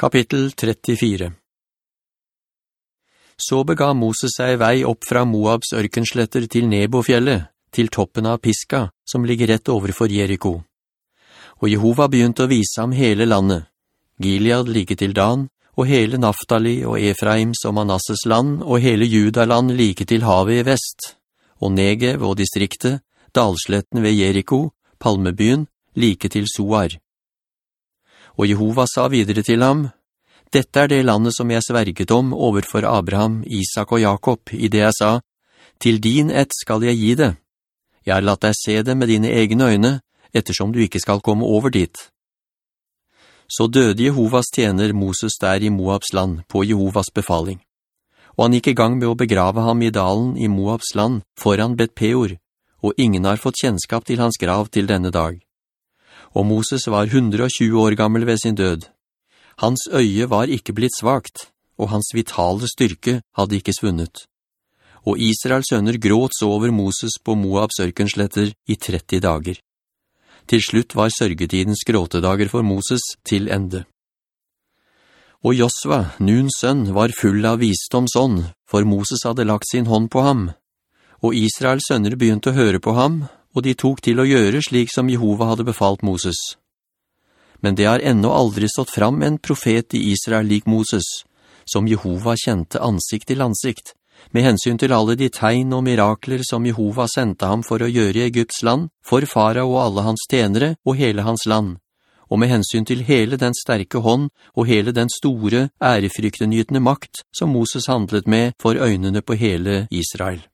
Kapittel 34 Så bega Moses seg vei opp fra Moabs ørkensletter til Nebofjellet, til toppen av Piska, som ligger rett overfor Jericho. Og Jehova begynte å vise ham hele landet, Gilead like til Dan, og hele Naftali og Efraims og Manasses land, og hele Judaland like til havet i vest, og Negev og distriktet, dalsletten ved Jericho, palmebyen, like til Soar. Og Jehova sa videre til ham, «Dette er det landet som jeg sverget om overfor Abraham, Isak og Jakob, i det jeg sa, «Til din ett skal jeg gi det. Jeg har latt deg se det med dine egne øyne, ettersom du ikke skal komme over dit.» Så døde Jehovas tjener Moses der i Moabs land på Jehovas befaling. Og han gikk i gang med å begrave ham i dalen i Moabs land foran Bet Peor, og ingen har fått kjennskap til hans grav til denne dag. Og Moses var 120 år gammel ved sin død. Hans øye var ikke blitt svagt, og hans vitale styrke hadde ikke svunnet. Og Israels sønner gråt så over Moses på Moabs ørkensletter i 30 dager. Til slutt var sørgetidens gråtedager for Moses til ende. Og Josva, Nuns sønn, var full av visdomsånd, for Moses hadde lagt sin hånd på ham. Og Israels sønner begynte å høre på ham, og de tok til å gjøre slik som Jehova hadde befalt Moses. Men det har ennå aldri stått fram en profet i Israel lik Moses, som Jehova kjente ansikt til ansikt, med hensyn til alle de tegn og mirakler som Jehova sendte ham for å gjøre i Egypts land, for fara og alle hans tenere og hele hans land, og med hensyn til hele den sterke hånd og hele den store, ærefryktenytende makt som Moses handlet med for øynene på hele Israel.